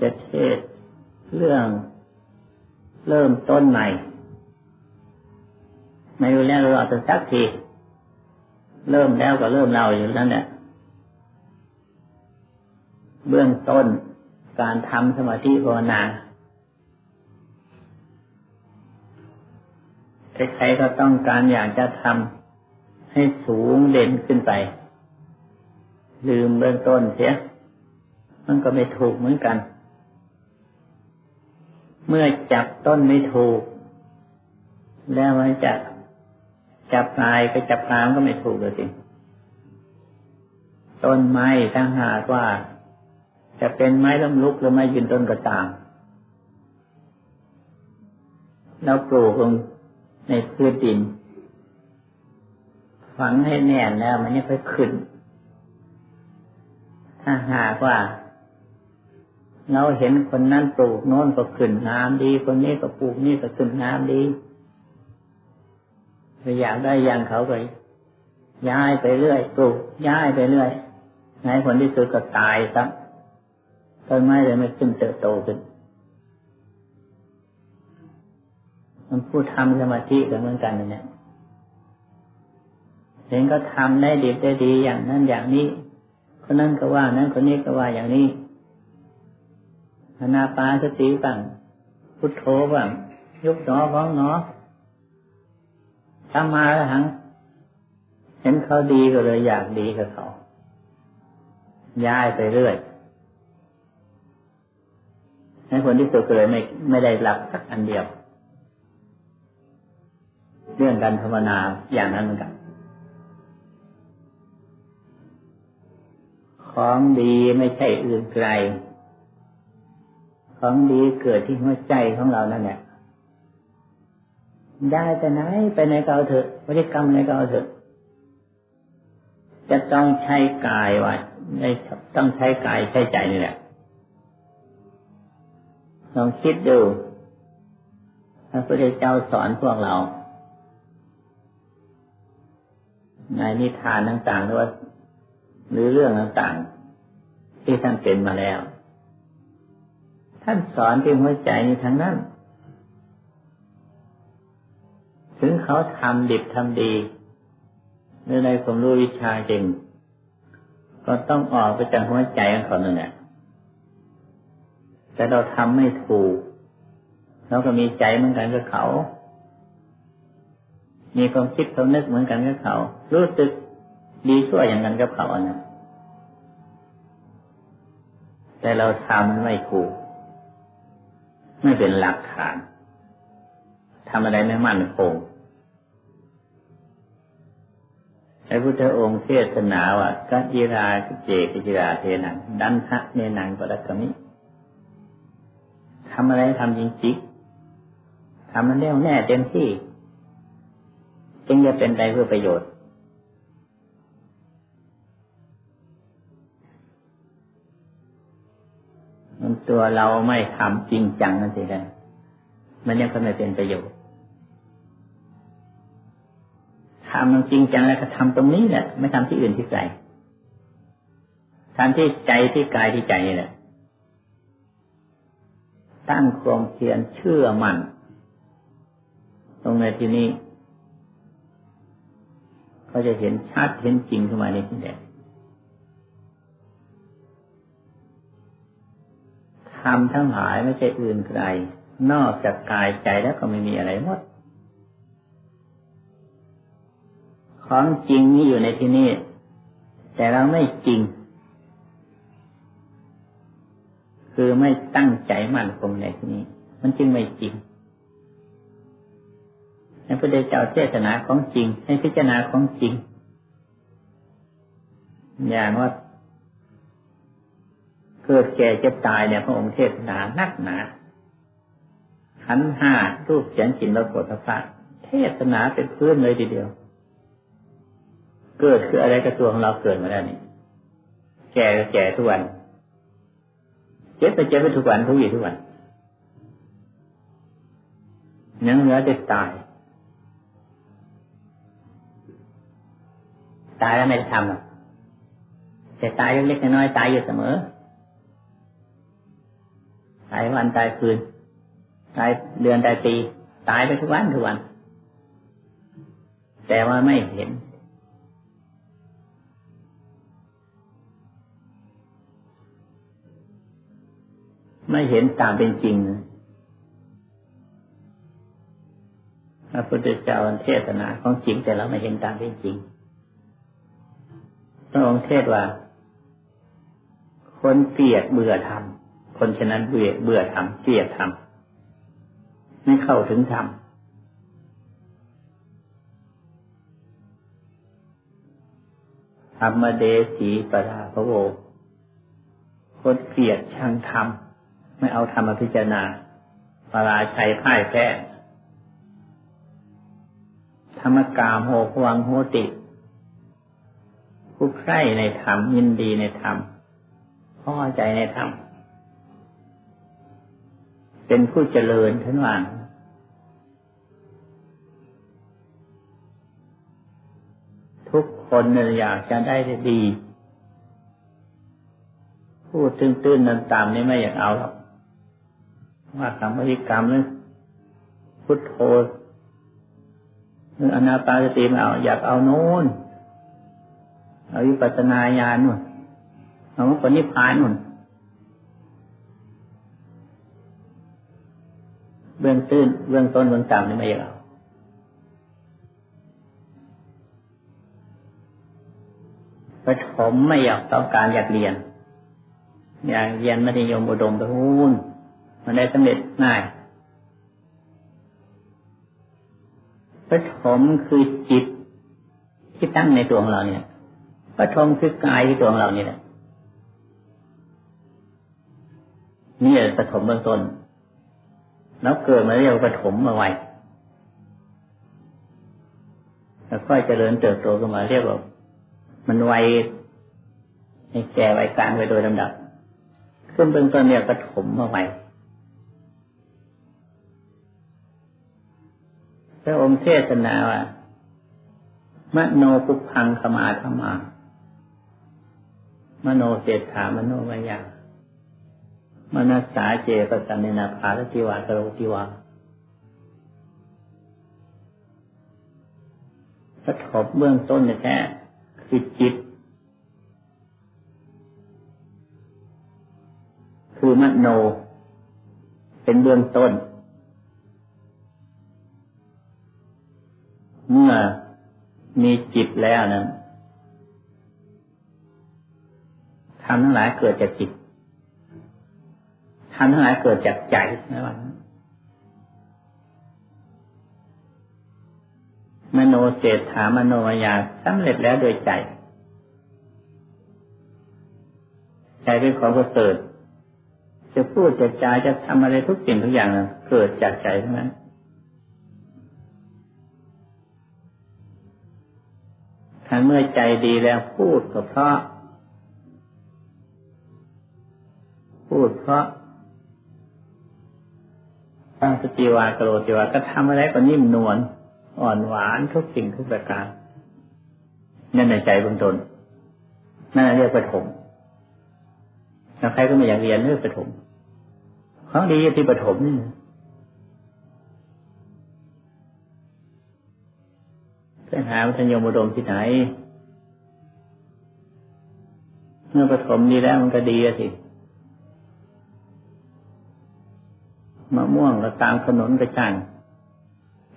จะเทศเรื่องเริ่มต้นใหม่ ไม่รู้แล้วเราจะสักที เริ่มแล้วก็เริ่มเราอยู่นั่นแหละเบื้องต้นการทำสมาธิภาวนาใครๆก็ต้องการอยากจะทำให้สูงเด่นขึ้นไป ลืมเบื้องต้นเสีย มันก็ไม่ถูกเหมือนกัน เมื่อจับต้นไม่ถูก แล้วมันจะจับปลายไปจับกลางก็ไม่ถูกเลยจริต้นไม้ถ้าหากว่า จะเป็นไม้ล้มลุกหรือไม้ยืนต้นก็ตามเราปลูกลงในพื้นดิน ฝังให้แน่นแล้วมันยังค่อยขึ้น ถ้าหากว่า เราเห็นคนนั้นปลูกโน้นก็ขึ้นน้ำดี คนนี้ก็ปลูกนี่ก็ขึ้นน้ำดีอยากได้อย่างเขาไปย้ายไปเรื่อยปลูกย้ายไปเรื่อยในผลที่สุดก็ตายซับต้นไม้เลยไม่ขึ้นเติบโตขึ้นมันพูดทำสมาธิกันเหมือนกันเนี่ยเห็นก็ทำได้ดีได้ดีอย่างนั้นอย่างนี้คนนั้นก็ว่านั้นคนนี้ก็ว่าอย่างนี้ อนาปาสติบ้างพุทโธบ้างยุบหนอฟ้องหนอทำมาแล้วหัง เห็นเขาดีก็เลยอยากดีกับเขา ย้ายไปเรื่อยในคนที่สุดก็เลยไม่ไม่ได้หลับสักอันเดียว เรื่องการภาวนาอย่างนั้นเหมือนกัน ของดีไม่ใช่อื่นไกล ของดีเกิดที่หัวใจของเรานั่นแหละได้แต่ไหนไปไหนก็เอาเถอะบริกรรมไหนก็เอาเถอะ จะต้องใช้กายไว้ต้องใช้กายใช้ใจนี่แหละลองคิดดูพระพุทธเจ้าสอนพวกเรา ในนิทานต่างๆหรือว่าหรือเรื่องต่างๆ ที่ท่านเป็นมาแล้ว ท่านสอนที่หัวใจนี้ทั้งนั้น ถึงเขาทำดิบทำดีหรือในความรู้วิชาจริง ก็ต้องออกไปจากหัวใจของเขานั่นแหละแต่เราทำไม่ถูกเราก็มีใจเหมือนกันกับเขา มีความคิดความนึกเหมือนกันกับเขา รู้สึกดีชั่วอย่างนั้นกับเขานะแต่เราทำไม่ถูก ไม่เป็นหลักฐานทำอะไรไม่มั่นคงพระพุทธองค์เทศนาว่ากัจจิราเจกิจิราเทนังดันทะเนนังปรักมิทำอะไรทำจริงๆทำมันแน่วแน่เต็มที่ จึงจะเป็นไปเพื่อประโยชน์ ตัวเราไม่ทำจริงจังนั่นสิเลยมันยังก็ไม่เป็นประโยชน์ทำมันจริงจังแล้วก็ทำตรงนี้แหละไม่ทำที่อื่นที่ไกลทำที่ใจที่กายที่ใจนี่แหละตั้งความเพียรเชื่อมั่นตรงในที่นี้ก็จะเห็นชัดเห็นจริงขึ้นมาในที่นี้ ทำทั้งหลายไม่ใช่อื่นไกล นอกจากกายใจแล้วก็ไม่มีอะไรหมด ของจริงนี่อยู่ในที่นี้ แต่เราไม่จริง คือไม่ตั้งใจมั่นคงในที่นี้ มันจึงไม่จริงพระพุทธเจ้าเทศนาของจริง ให้พิจารณาของจริง อย่างว่า เกิดแก่เจ็บตายเนี่ยพระองค์เทศนานักหนาขันห้ารูปเสียงกลิ่นรสผลิภัณฑ์เทศนาเป็นพื้นเลยทีเดียว เกิดคืออะไรกับตัวของเราเกิดมาแล้วนี่ แก่แก่ทุกวัน เจ็บไปเจ็บไปทุกวันทุกวี่ทุกวันยังเหลือจะตาย ตายแล้วไม่ได้ทำหรอกแต่ตายเล็กๆน้อยๆตายอยู่เสมอ ตายวันตายคืนตายเดือนตายปีตายไปทุกวันทุกวัน แต่ว่าไม่เห็น ไม่เห็นตามเป็นจริงพระพุทธเจ้าเทศนาของจริงแต่เราไม่เห็นตามเป็นจริงพระองค์เทศว่า คนเกลียดเบื่อธรรม คนฉะนั้นเบื่อเบื่อธรรมเกลียดธรรมไม่เข้าถึงธรรมธรรมเดสีปราพระโวคนเกลียดชังธรรมไม่เอาธรรมพิจารณาปราชัยพ่ายแพ้ธรรมกามโหพวังโหติ ผู้ใคร่ในธรรมยินดีในธรรมพอใจในธรรม เป็นผู้เจริญทั้งวันทุกคนอยากจะได้ดี พูดตื้นๆนันตามนี่ไม่อยากเอาหรอกว่าคำพิกรรมหรือพุทโธหรืออนาปาสติมเอา อยากเอาโน้นเอาวิปัสนาญาณนู่นเอาปณิพานนู่น เบื้องตื้นเบื้องต้นเบื้องต่ำนี่ไม่เอาปฐมไม่อยากต้องการอยากเรียน อยากเรียนมัธยมอุดมไปหูนมันได้สำเร็จง่ายปฐมคือจิตที่ตั้งในตัวของเราเนี่ยปฐมคือกายที่ตัวของเรานี่แหละนี่แหละปฐมเบื้องต้น แล้วเกิดมาเรียกว่าปฐมมาไวแล้วค่อยเจริญเติบโตขึ้นมาเรียกว่ามันไวในแก่ไวกลางไปโดยลำดับ ขึ้นเบื้องต้นเนี่ยปฐมมาไวพระองค์เทศนาว่ามโนปุพังขมาธรรมามโนเศรษฐามโนมายา มนัสสาเจปสันนนาภาลติวากโรติวาปฐมเบื้องต้นแท้คือจิต คือมโน เป็นเบื้องต้น เมื่อมีจิตแล้วนั้นรมทั้งหลายเกิดจากจิต รมทั้งหลายเกิดจากใจนะวันมโนเจตถามโนมายาสำเร็จแล้วโดยใจ ใจเป็นของประเสริฐจะพูดจะจาจะทำอะไรทุกสิ่งทุกอย่างเกิดจากใจทั้งนั้นถ้าเมื่อใจดีแล้วพูดก็เพราะ พูดเพราะ ตั้งสติวากโรติวาก็ทำอะไรก็นิ่มนวลอ่อนหวานทุกสิ่งทุกประการนั่นในใจเบื้องต้นนั่นเรียกปฐมแล้วใครก็ไม่อยากเรียนเรื่องปฐมของดีที่ปฐมนี่ไปหาวิทยมอุดมที่ไหน เมื่อปฐมดีแล้วมันก็ดีสิ มะม่วงก็ตามถนนกระจัง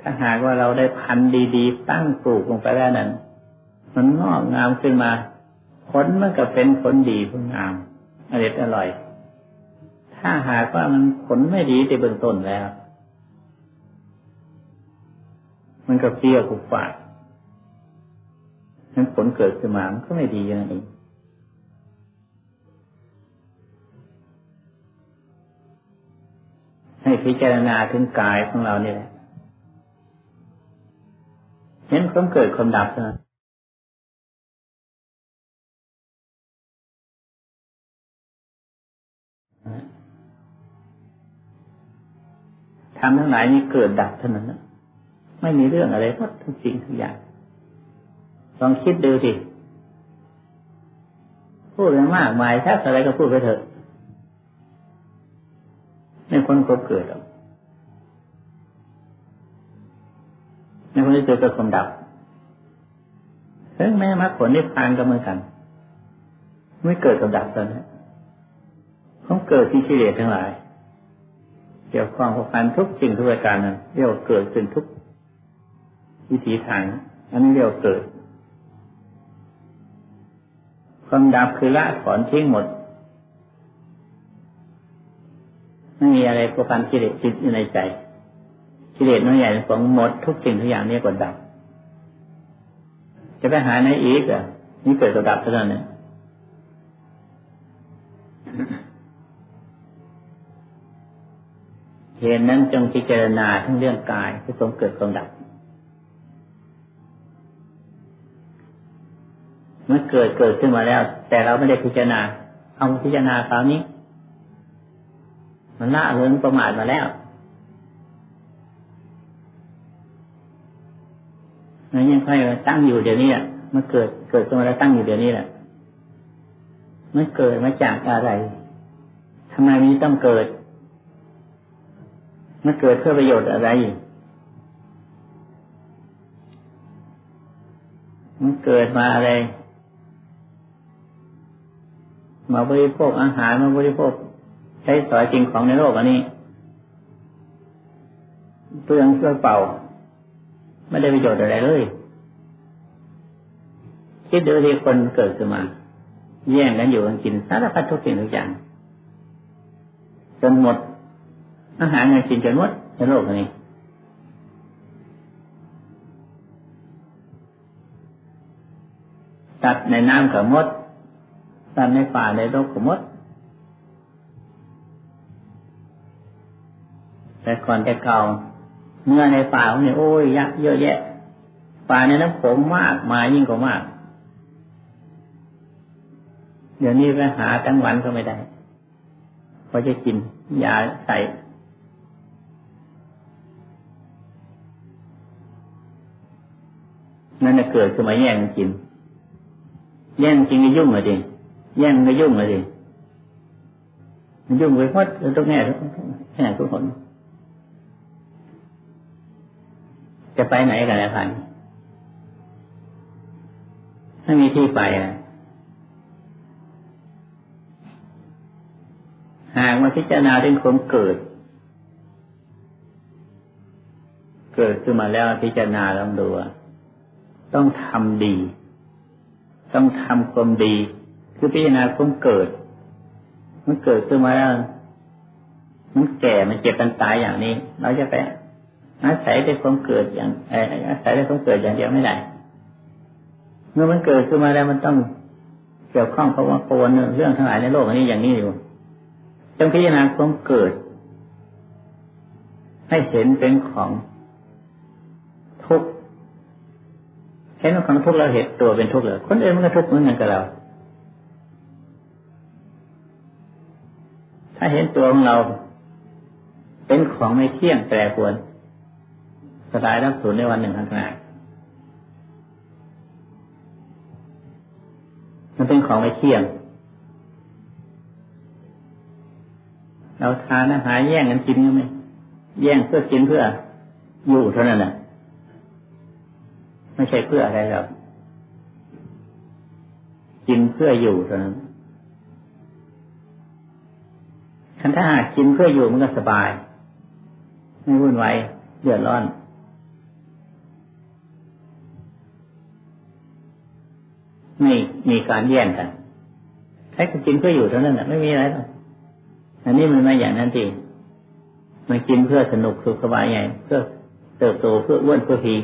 ถ้าหากว่าเราได้พันธุ์ดีๆ ตั้งปลูกลงไปแล้วนั้น มันงอกงามขึ้นมา ผลมันก็เป็นผลดีผลงามอร่อยอร่อย ถ้าหากว่ามันผลไม่ดีในเบื้องต้นแล้ว มันก็เปรี้ยวกุฝาดนั้นผลเกิดขึ้นมามันก็ไม่ดีอย่างนั้นเอง ให้พิจารณาถึงกายของเราเนี่ยเห็นความเกิดความดับนะทำทั้งหลายนี้เกิดดับเท่านั้นไม่มีเรื่องอะไรทั้งทุกสิ่งทุกอย่างลองคิดดูสิพูดอะไรมากมายถ้าอะไรก็พูดไปเถอะ พ้นความเกิดหรอกไม่พ้นที่เกิดกับความดับถึงแม้มรรคผลนิพพานก็เหมือนกัน ไม่เกิดกับดับตอนนี้ต้องเกิดที่กิเลสทั้งหลาย เกี่ยวข้องกับการทุกสิ่งทุกประการนั้นเรียกว่าเกิดขึ้นทุกวิถีทาง อันนี้เรียกว่าเกิดความดับคือละถอนทิ้งหมด ไม่มีอะไรประกันกิเลสจิตอยู่ในใจ กิเลสน้อยใหญ่ของหมดทุกสิ่งทุกอย่างนี้ก็ดับ จะไปหาในอีกอะนี่เกิดกับดับเท่านั้นเนี่ยเหตุนั้นจงพิจารณาทั้งเรื่องกายที่ทรงเกิดความดับ เมื่อเกิดเกิดขึ้นมาแล้ว แต่เราไม่ได้พิจารณาเอาพิจารณาคราวนี้ มันละเลิงประมาทมาแล้วมันยังค่อยตั้งอยู่เดี๋ยวนี้แหละมันเกิดเกิดขึ้นมาแล้วตั้งอยู่เดี๋ยวนี้แหละมันเกิดมาจากอะไรทำไมมีต้องเกิด มันเกิดเพื่อประโยชน์อะไร มันเกิดมาอะไร มาบริโภคอาหารมาบริโภค ใช้สอยจริงของในโลกอันนี้เปลืองเพื่อเป่า ไม่ได้ประโยชน์อะไรเลย คิดดูที่คนเกิดขึ้นมา แย่งกันอยู่กันกินสารพัดทุกสิ่งทุกอย่างจนหมด อาหารเงินกินจนหมดในโลกอันี้ตัดในน้ำกับมดตัดในป่าในโลกกับมด แต่ก่อนแต่เก่าเมื่อในป่าเนี่ยโอ้ยยักเยอะแยะ ป่าในน้ำผมมากมายิ่งกว่ามาก เดี๋ยวนี้ไปหาตั้งวันก็ไม่ได้พอจะกินยาใส่นั่นจะเกิดขึ้นมาแย่งกิน แย่งกินก็ยุ่งเลยดิแย่งก็ยุ่งเลยดิยุ่งไปหมดทุกแง่ทุกแง่ทุกคน จะไปไหนกันแล้วพันถ้ามีที่ไปนะหากมาพิจารณาเรื่องความเกิด เกิดขึ้นมาแล้วพิจารณาลองดูต้องทำดี ต้องทำความดี คือพิจารณาความเกิด มันเกิดขึ้นมาแล้ว มันแก่ มันเจ็บมันตายอย่างนี้ เราจะไป อาศัยได้ความเกิดอย่างอาศัยได้ความเกิดอย่างเดียวไม่ได้ เมื่อมันเกิดขึ้นมาแล้วมันต้องเกี่ยวข้องเพราะว่าโคนเรื่องทั้งหลายในโลกนี้อย่างนี้อยู่ต้องพิจารณาความเกิด ให้เห็นเป็นของทุกข์เห็นว่าของทุกข์เราเห็นตัวเป็นทุกข์เลยคนอื่นมันก็ทุกข์เหมือนกันกับเรา ถ้าเห็นตัวของเรา เป็นของไม่เที่ยงแปรปรวน สลายรับสูญในวันหนึ่งข้างหน้ามันเป็นของไม่เที่ยง เราทานอาหารแย่งกันกินก็ไหมแย่งเพื่อกินเพื่ออยู่เท่านั้นแหละไม่ใช่เพื่ออะไรหรอกกินเพื่ออยู่เท่านั้นคันถ้าหากกินเพื่ออยู่มันก็สบาย ไม่วุ่นวายเดือดร้อน ไม่มีการแย่งกันใครก็กินเพื่ออยู่เท่านั้นแหละไม่มีอะไรหรอกอันนี้มันไม่อย่างนั้นจริงมันกินเพื่อสนุกสุขสบายใหญ่เพื่อเติบโตเพื่ออ้วนเพื่อพี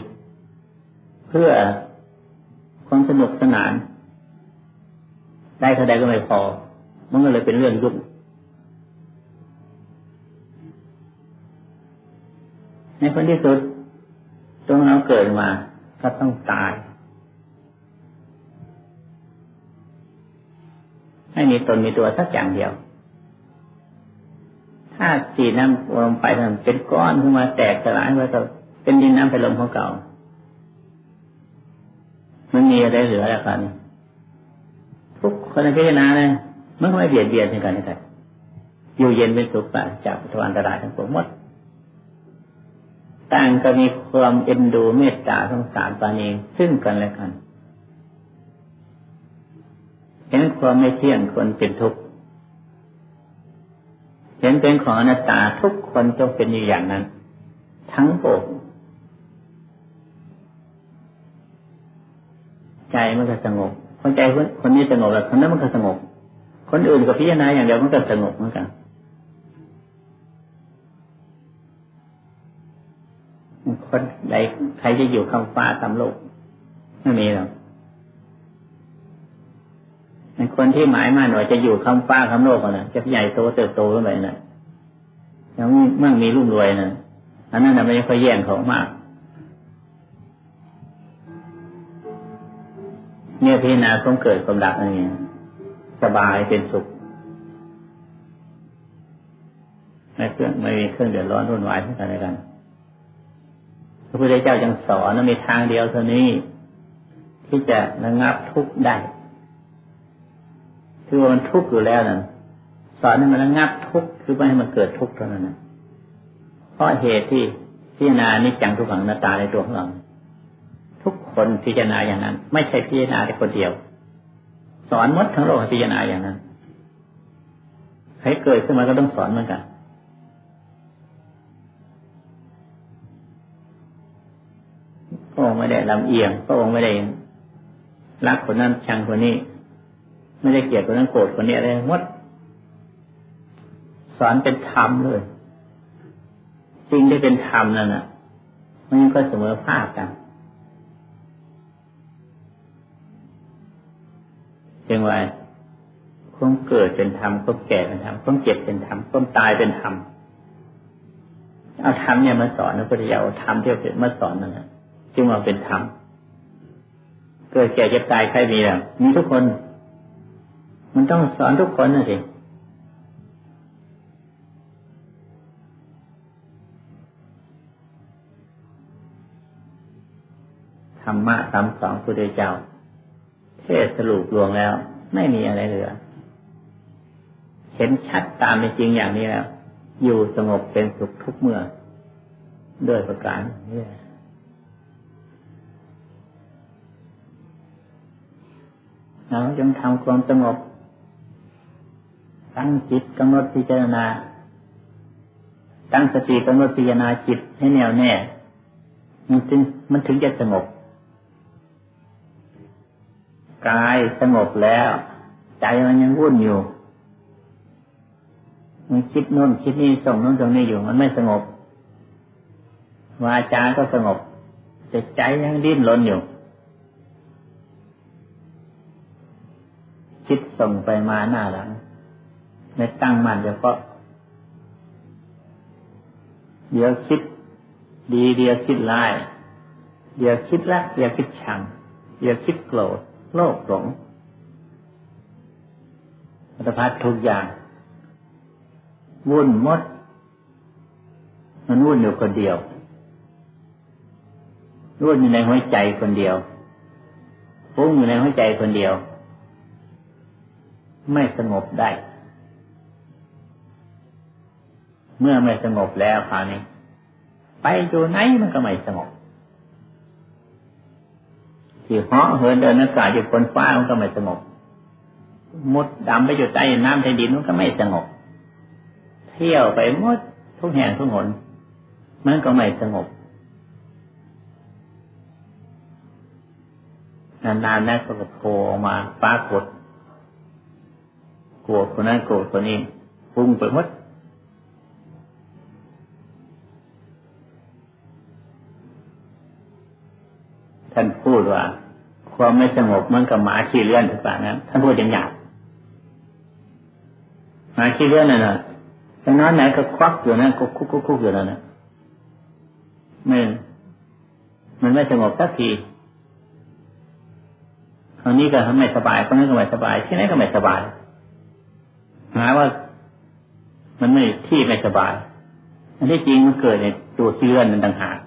เพื่อความสนุกสนาน ได้เท่าใดก็ไม่พอ มันก็เลยเป็นเรื่องยุ่งในคนที่สุดตัวเราเกิดมาก็ต้องตาย ให้มีตนมีตัวสักอย่างเดียว ถ้าจีน้ำลงไปมันเป็นก้อนขึ้นมาแตกสลายไปก็เป็นดินน้ำไปลมของเก่า มันมีอะไรเหลือแล้วกันทุกคนในพิจารณาเลยมันก็ไม่เบียดเบียนกันกันเอยู่เย็นเป็นสุขจากทุกอันตรายทั้งปวงหมดต่างก็มีความเอ็นดูเมตตาสงสารปานีซึ่งกันและกัน เห็นความไม่เที่ยงคนเป็นทุกข์เห็นเป็นของอนัตตาทุกคนต้องเป็นอยู่อย่างนั้น ทั้งปวงใจมันก็สงบพอใจคนนี้สงบแล้วคนนั้นมันก็สงบ คนอื่นก็พิจารณาอย่างเดียวมันก็สงบเหมือนกันคนใดใครจะอยู่คำฟ้าตามโลกไม่มีหรอก คนที่หมายมั่นว่าจะอยู่คำฟ้าคำโลกนะจะใหญ่โตเติบโตขึ้นไปนะยังเมื่อมีรุ่มรวยนะอันนั้นนะไม่ค่อยแย่งเขามากเนี่ยพิจารณาต้องเกิดความดับอะไรเงี้ยสบายเป็นสุขไม่เครื่องไม่มีเครื่องเดือดร้อนรุ่นวายทั้งกันและกันพระพุทธเจ้าจึงสอนว่ามีทางเดียวเท่านี้ ที่จะระงับทุกข์ได้ คือมันทุกข์อยู่แล้วนั่นสอนให้มันระงับทุกข์คือไม่ให้มันเกิดทุกข์เท่านั้นนะเพราะเหตุที่พิจารณานิจจังทุกขังนาตาในตัวของเราทุกคนพิจารณาอย่างนั้น ไม่ใช่พิจารณาแต่คนเดียว สอนมดทั้งโลกพิจารณาอย่างนั้นใครเกิดขึ้นมาก็ต้องสอนเหมือนกันพระองค์ไม่ได้ลำเอียงพระองค์ไม่ได้รักคนนั้นชังคนนี้ ไม่ได้เกลียดคนนั้นโกรธคนนี้อะไรมดสอนเป็นธรรมเลยจริงได้เป็นธรรมนั่นน่ะมันก็เสมอภาคกันจึงว่าความเกิดเป็นธรรมความแก่เป็นธรรมความเจ็บเป็นธรรมความตายเป็นธรรมเอาธรรมเนี่ยมาสอนพระพุทธเจ้าเอาธรรมที่เป็นมาสอนนั่นแหละจึงว่าเป็นธรรมเกิดแก่เจ็บตายใครมีล่ะมีทุกคน มันต้องสอนทุกคนนะสิธรรมะคำสอนพระพุทธเจ้า เทศสรุปรวงแล้ว ไม่มีอะไรเหลือ เห็นชัดตามเป็นจริงอย่างนี้แล้ว อยู่สงบเป็นสุขทุกเมื่อ ด้วยประการนี้เราจงทำความสงบ ตั้งจิตกำหนดพิจารณา ตั้งสติกำหนดพิจารณาจิตให้แน่วแน่ มันถึงมันถึงจะสงบ กายสงบแล้ว ใจมันยังวุ่นอยู่มันคิดโน่นคิดนี่ส่งโน่นส่งนี่อยู่ มันไม่สงบวาจาก็สงบแต่ใจยังดิ้นรนอยู่คิดส่งไปมาหน้าหลัง ไม่ตั้งมั่นเฉพาะเดี๋ยวคิด ดีเดี๋ยวคิดร้ายเดี๋ยวคิดรักเดี๋ยวคิดชังเดี๋ยวคิดโกรธโลภหลงอัตภัททุกอย่าง วุ่นมด มันวุ่นอยู่คนเดียววุ่นอยู่ในหัวใจคนเดียวฟุ้งอยู่ในหัวใจคนเดียว ไม่สงบได้ เมื่อไม่สงบแล้วคราวนี้ ไปอยู่ไหนมันก็ไม่สงบที่เหาะเหินเดินอากาศอยู่บนฟ้ามันก็ไม่สงบมุดดำไปอยู่ใต้น้ำใต้ดินมันก็ไม่สงบ เที่ยวไปมดทุกแห่งทุกหนมันก็ไม่สงบนานๆนั่นก็โผล่ออกมาปรากฏกลัวคนนั้นโกรธคนนี้ฟุ้งไปหมด ท่านพูดว่า ความไม่สงบเหมันกับหมาขี้เลื่อนถูกปะนะท่านพูดอย่างหยาบหมาขี้เลื่อนน่ะนะต่นอนไหนก็ควักอยู่นั่นก็คุกคุกคุกอยู่นั่นนะไม่มันไม่สงบสักทีคราวนี้ก็ทำไม่สบายคนนั้นก็ไม่สบายที่ไหนก็ไม่สบายหมายว่า มันไม่ที่ไม่สบายอันที่จริงมันเกิดในตัวเลื่อนมันต่างหาก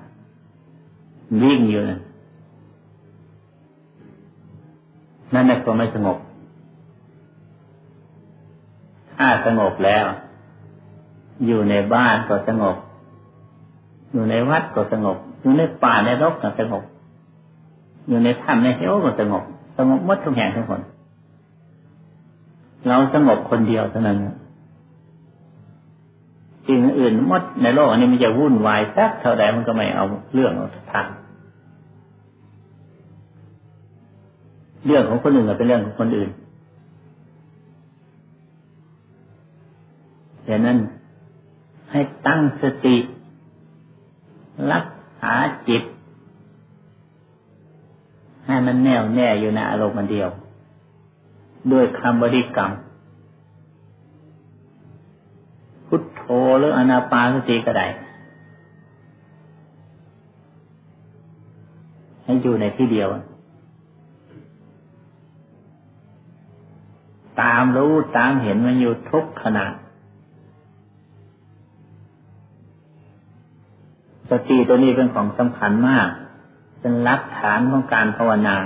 วิ่งอยู่นะ นั่นแหละก็ไม่สงบ ถ้าสงบแล้ว อยู่ในบ้านก็สงบ อยู่ในวัดก็สงบ อยู่ในป่าในรกก็สงบ อยู่ในถ้ำในเหวก็สงบ สงบหมดทุกแห่งทุกคน เราสงบคนเดียวเท่านั้นสิ่งอื่นมดในโลกอันนี้มันจะวุ่นวายสักเท่าใดมันก็ไม่เอาเรื่องเอาทาง เรื่องของคนอื่นก็เป็นเรื่องของคนอื่นดังนั้นให้ตั้งสติ รักษาจิต ให้มันแน่วแน่อยู่ในอารมณ์เดียว ด้วยคำบริกรรม พุทโธหรืออนาปานสติก็ได้ให้อยู่ในที่เดียว ตามรู้ตามเห็นมันอยู่ทุกขณะสติตัวนี้เป็นของสำคัญมาก เป็นหลักฐานของการภาวนา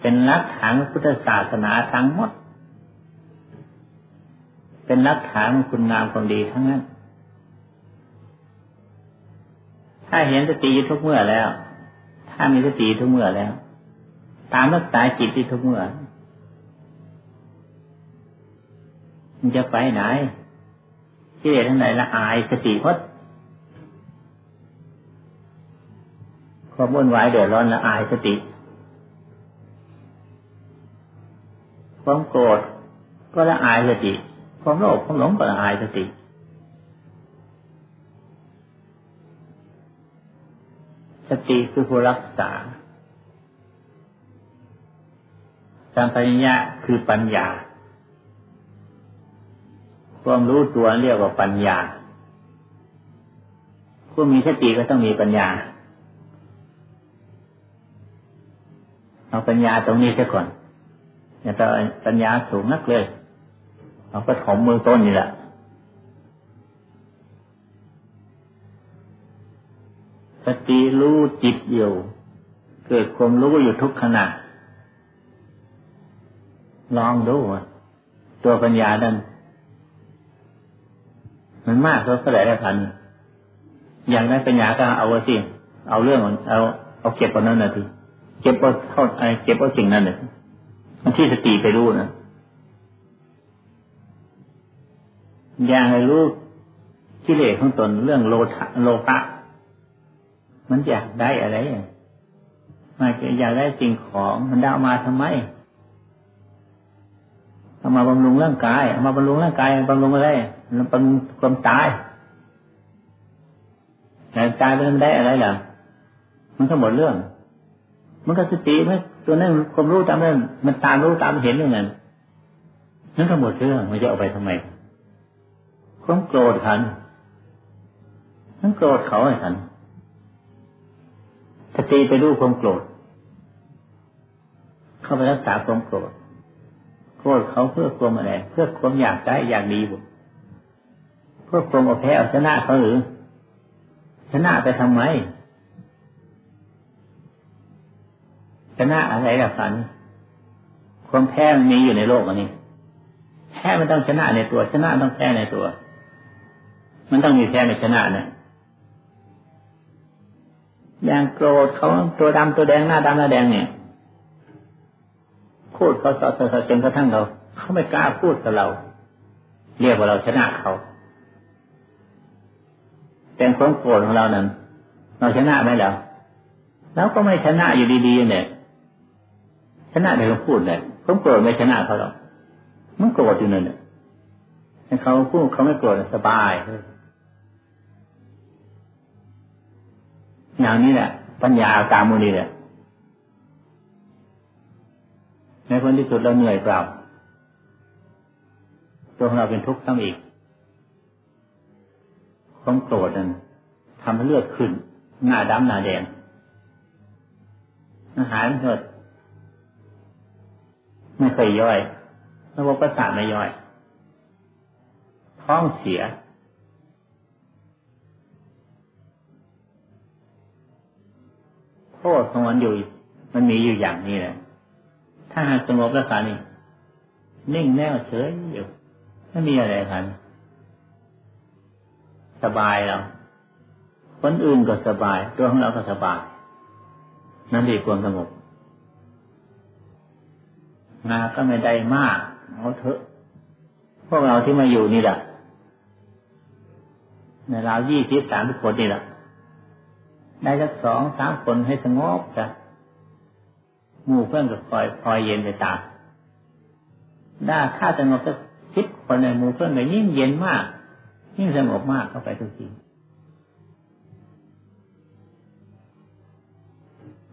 เป็นหลักฐานพุทธศาสนาทั้งหมด เป็นหลักฐานคุณงามความดีทั้งนั้น ถ้าเห็นสติทุกเมื่อแล้ว ถ้ามีสติทุกเมื่อแล้ว ตามรักษาจิตที่ทุกเมื่อ มันจะไปไหนที่เดชทั้งหลายละอายสติพดความวุ่นวายเดือดร้อนละอายสติ ความโกรธก็ละอายสติ ความโลภความหลงก็ละอายสติ สติคือผู้รักษาสัมปัญญาคือปัญญา ความรู้ตัวเรียกว่าปัญญา ผู้มีสติก็ต้องมีปัญญา เอาปัญญาตรงนี้ซะก่อนอย่าต่ปัญญาสูงนักเลย เอาก็ถมมือต้นนี่แหละสติรู้จิตอยู่ เกิดความรู้อยู่ทุกขณะลองดูตัวปัญญาดัน มันมากก็ก็ได้ได้พันอย่างนั้นปัญญาก็เอาสิเอาเรื่องเอาเอาเก็บตอนนั้นนาทีเก็บเอาเท่าไอเก็บเอาสิ่งนั้นเลยมันที่สติไปรู้นะอย่างไรรู้กิเลสของตนเรื่องโลภะโลภะมันอยากได้อะไรมันอยากได้สิ่งของมันได้มาทำไม เอามาบำรุงร่างกายเอามาบำรุงร่างกายบำรุงอะไรมันเป็นความตายแต่ตายมันได้อะไรล่ะ มันก็หมดเรื่อง มันก็สติไหมตัวนั้นความรู้ตามนั้นมันตามรู้ตามเห็นอย่างนั้นนั่นก็หมดเรื่องมันจะเอาไปทำไมความโกรธขันนั่นโกรธเขาไอ้ขันสติไปดูความโกรธ เข้าไปรักษาความโกรธ โกรธเขาเพื่อความอะไรเพื่อความอยากได้อยากดีบุเพื่อความเอาแพ้เอาชนะเขาหรือ ชนะไปทำไมชนะอะไรกับสันความแพ้มันมีอยู่ในโลกอันนี้แพ้มันต้องชนะในตัว ชนะต้องแพ้ในตัว มันต้องมีแพ้ในชนะเนี่ยอย่างโกรธเขาตัวดำตัวแดงหน้าดำหน้าแดงเนี่ย พูดเขาสอดสอดจนกระทั่งเรา เขาไม่กล้าพูดกับเรา เรียกว่าเราชนะเขาเป็นความโกรธของเรานั้นเราชนะไหมเราแล้วก็ไม่ชนะอยู่ดีๆเนี่ยชนะเดี๋ยวพูดเลยผมโกรธไม่ชนะเขาหรอกมันโกรธอยู่นั่นเนี่ยให้เขาพูดเขาไม่โกรธสบายอย่างนี้แหละปัญญาตามมูนีแหละ ในคนที่สุดเราเหนื่อยเปล่าตัวของเราเป็นทุกข์ซ้ำอีกความโกรธนั้นทำให้เลือดขึ้น หน้าดำหน้าแดงอาหารเกิดไม่เคยย่อยระบบประสาทไม่ย่อย ท้องเสีย โทษของมันอยู่ มันมีอยู่อย่างนี้แหละ ถ้าหากสงบแล้วค่ะนี่นิ่งแน่วเฉยอยู่ไม่มีอะไรคันสบายเราคนอื่นก็สบาย ตัวของเราก็สบาย นั่นเรียกความสงบงาก็ไม่ได้มากเอาเถอะพวกเราที่มาอยู่นี่แหละในราวยี่สิบสามคนนี่แหละได้สักสองสามคนให้สงบจ้ะ หมู่เพื่อนก็คอยคอยเย็นไปตามได้ถ้าสงบสักสิบคนในหมู่เพื่อนก็ยิ่งเย็นมาก ยิ่งสงบมากเข้าไปทุกที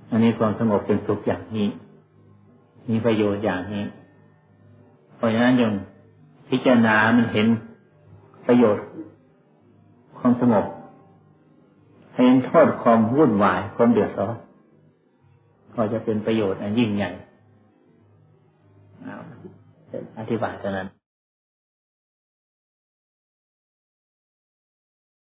อันนี้ความสงบเป็นสุขอย่างนี้ มีประโยชน์อย่างนี้ เพราะฉะนั้นยังพิจารณามันเห็นประโยชน์ความสงบเห็นโทษความวุ่นวายความเดือดร้อน ก็จะเป็นประโยชน์อันยิ่งใหญ่อธิบายเท่านั้น